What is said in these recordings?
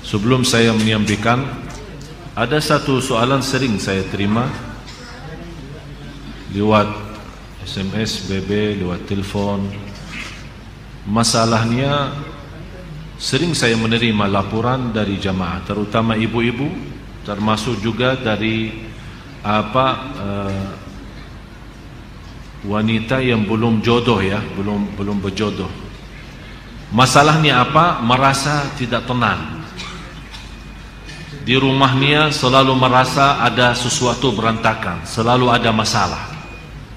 Sebelum saya menyampaikan ada satu soalan sering saya terima lewat SMS, BB, lewat telefon. Masalahnya sering saya menerima laporan dari jamaah, terutama ibu-ibu, termasuk juga dari apa uh, wanita yang belum jodoh ya, belum belum berjodoh. Masalahnya apa? Merasa tidak tenang di rumahnya selalu merasa ada sesuatu berantakan, selalu ada masalah.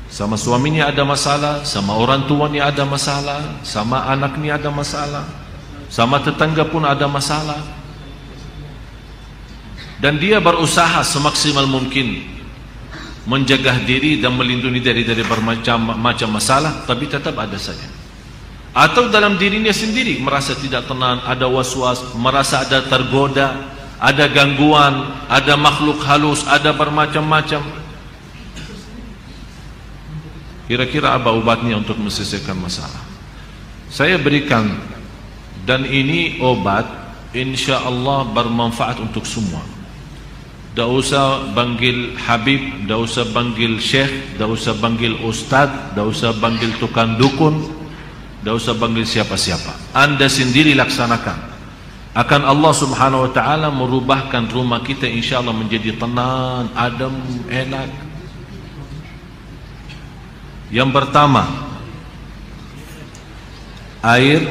Sama suaminya ada masalah, sama orang tuanya ada masalah, sama anaknya ada masalah, sama tetangga pun ada masalah. Dan dia berusaha semaksimal mungkin menjaga diri dan melindungi diri dari bermacam macam masalah, tapi tetap ada saja. Atau dalam dirinya sendiri merasa tidak tenang, ada was-was, merasa ada tergoda, ada gangguan, ada makhluk halus, ada bermacam-macam. Kira-kira apa ubatnya untuk menyelesaikan masalah? Saya berikan dan ini obat insya Allah bermanfaat untuk semua. Tak usah panggil Habib, tak usah panggil Syekh, tak usah panggil Ustaz, tak usah panggil tukang dukun, tak usah panggil siapa-siapa. Anda sendiri laksanakan. Akan Allah subhanahu wa ta'ala merubahkan rumah kita insyaAllah menjadi tenang, adem, enak. Yang pertama air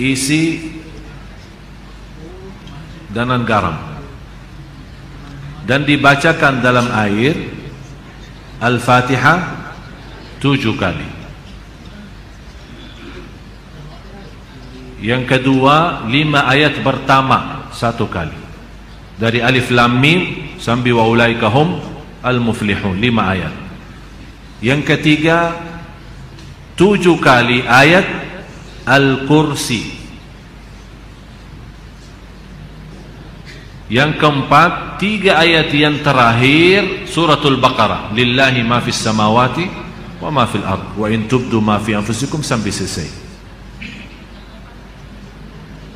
isi dengan garam. Dan dibacakan dalam air Al-Fatihah tujuh kali Yang kedua, lima ayat pertama satu kali. Dari alif lam mim sampai wa ulaika hum al muflihun lima ayat. Yang ketiga, tujuh kali ayat al kursi. Yang keempat, tiga ayat yang terakhir suratul Baqarah. Lillahi ma fis samawati wa ma fil ard. Wa in tubdu ma fi anfusikum sampai selesai.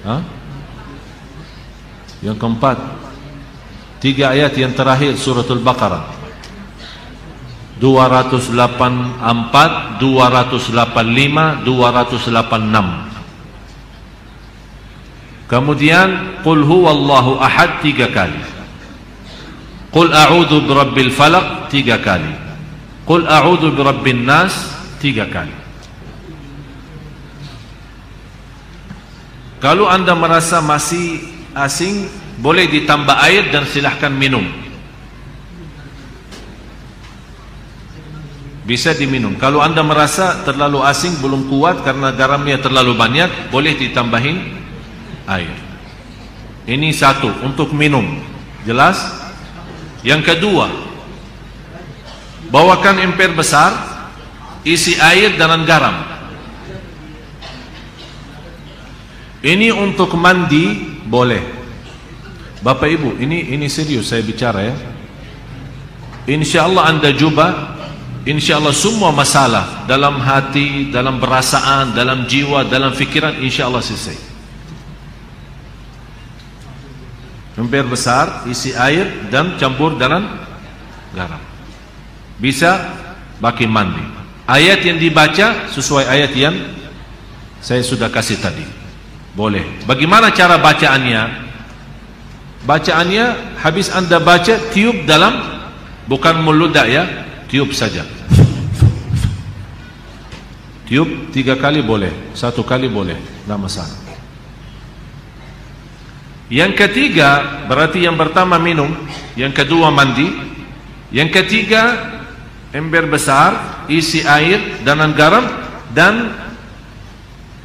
Ha? Yang keempat Tiga ayat yang terakhir Suratul Baqarah. 284 285 286 Kemudian Qul huwallahu ahad tiga kali. Qul a'udhu birabbil falak tiga kali Qul a'udhu birabbin nas tiga kali. Kalau anda merasa masih asing Boleh ditambah air dan silahkan minum. Bisa diminum. Kalau anda merasa terlalu asing Belum kuat karena garamnya terlalu banyak Boleh ditambahin air. Ini satu Untuk minum. Jelas? Yang kedua Bawakan emper besar Isi air dengan garam Ini untuk mandi boleh. Bapak Ibu, ini ini serius saya bicara ya. Insyaallah anda cuba insyaallah semua masalah dalam hati, dalam perasaan, dalam jiwa, dalam fikiran insyaallah selesai. Ember besar isi air dan campur dengan garam. Bisa bagi mandi. Ayat yang dibaca sesuai ayat yang saya sudah kasih tadi. Boleh. Bagaimana cara bacaannya? Bacaannya habis anda baca tiup dalam bukan meludak ya, tiup saja. Tiup tiga kali boleh, satu kali boleh, tidak masalah. Yang ketiga berarti yang pertama minum, yang kedua mandi, yang ketiga ember besar isi air dan garam dan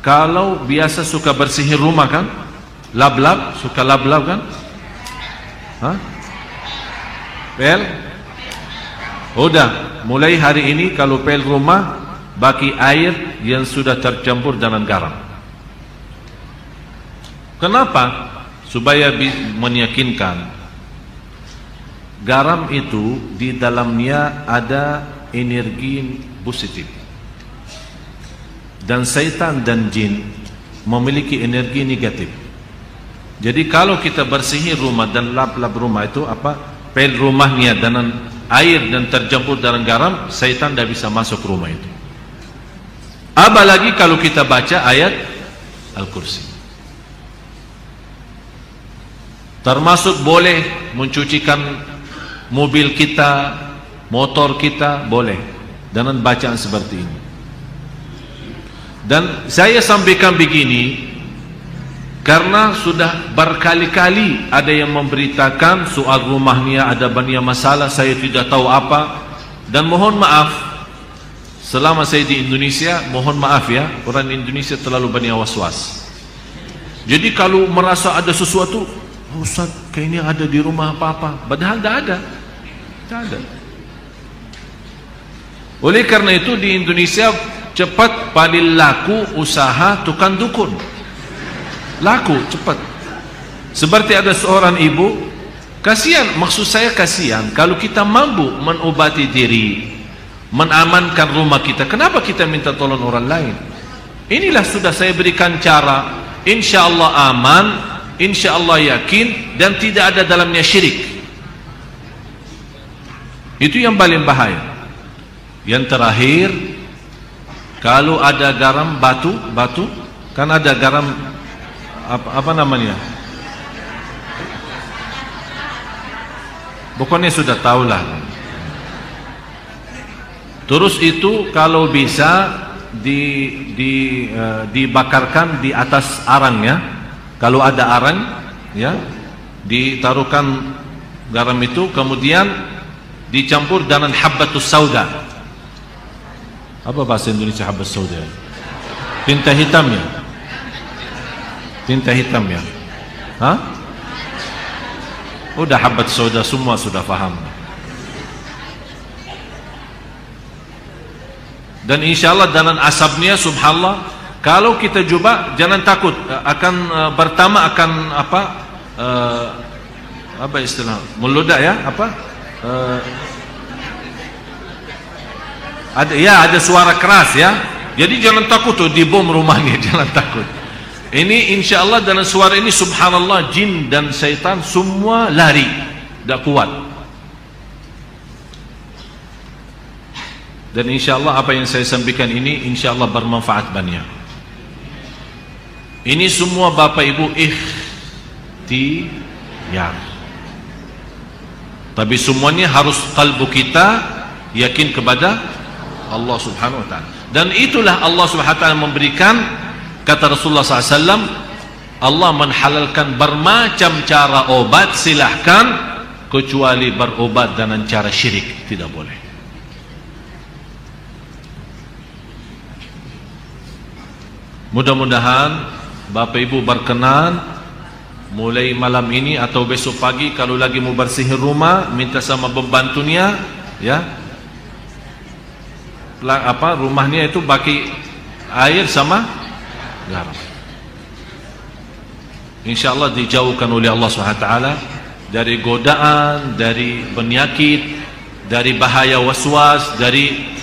kalau biasa suka bersihin rumah kan? Lab-lab suka lab-lab kan? Ha? pel? Udah mulai hari ini kalau pel rumah bagi air yang sudah tercampur dengan garam. Kenapa? Supaya meyakinkan garam itu di dalamnya ada energi positif. Dan syaitan dan jin memiliki energi negatif. Jadi kalau kita bersihin rumah dan lap-lap rumah itu apa? Pel rumahnya dengan air dan tercampur dengan garam syaitan tidak bisa masuk rumah itu. Apalagi kalau kita baca ayat Al-Kursi. Termasuk boleh mencucikan mobil kita motor kita boleh. Dengan bacaan seperti ini. Dan saya sampaikan begini karena sudah berkali-kali ada yang memberitakan soal rumahnya ada banyak masalah saya tidak tahu apa. Dan mohon maaf selama saya di Indonesia mohon maaf ya orang Indonesia terlalu banyak was-was. Jadi kalau merasa ada sesuatu Ustaz kayaknya ada di rumah apa-apa padahal tidak ada. Tidak ada. Oleh karena itu di Indonesia cepat paling laku usaha tukang dukun. Laku cepat. Seperti ada seorang ibu kasihan maksud saya kasihan kalau kita mampu menobati diri menamankan rumah kita. Kenapa kita minta tolong orang lain? Inilah sudah saya berikan cara. Insyaallah aman insya Allah yakin dan tidak ada dalamnya syirik. Itu yang paling bahaya. Yang terakhir kalau ada garam batu batu kan ada garam apa, apa namanya? Pokoknya sudah tahulah. Terus itu kalau bisa di, di, uh, dibakarkan di atas arangnya kalau ada arang ya ditaruhkan garam itu kemudian dicampur dengan habbatus sauda. Apa bahasa Indonesia habbatus sauda? Tinta hitam ya? Tinta hitam ya? Ha? Udah habbat sauda semua sudah faham. Dan insyaallah dengan asapnya subhanallah kalau kita cuba jangan takut akan uh, pertama akan apa uh, apa istilah meludak ya apa uh, ada ya ada suara keras ya. Jadi jangan takut tuh di bom rumahnya jangan takut. Ini insyaallah dalam suara ini subhanallah jin dan syaitan semua lari. Tak kuat. Dan insyaallah apa yang saya sampaikan ini insyaallah bermanfaat banyak ini semua Bapak Ibu ikhtiar. Tapi semuanya harus kalbu kita yakin kepada Allah Subhanahu wa taala. Dan itulah Allah Subhanahu wa taala memberikan kata Rasulullah SAW Allah menhalalkan bermacam cara obat silahkan kecuali berobat dengan cara syirik tidak boleh. Mudah-mudahan Bapak Ibu berkenan mulai malam ini atau besok pagi kalau lagi mau bersihin rumah minta sama pembantunya ya. Apa rumahnya itu bagi air sama? Garam insyaallah dijauhkan oleh Allah SWT dari godaan dari penyakit dari bahaya waswas dari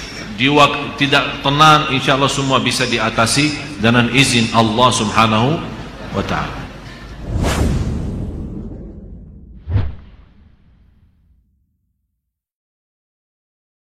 jiwa tidak tenang insyaallah semua bisa diatasi dengan izin Allah Subhanahu wa taala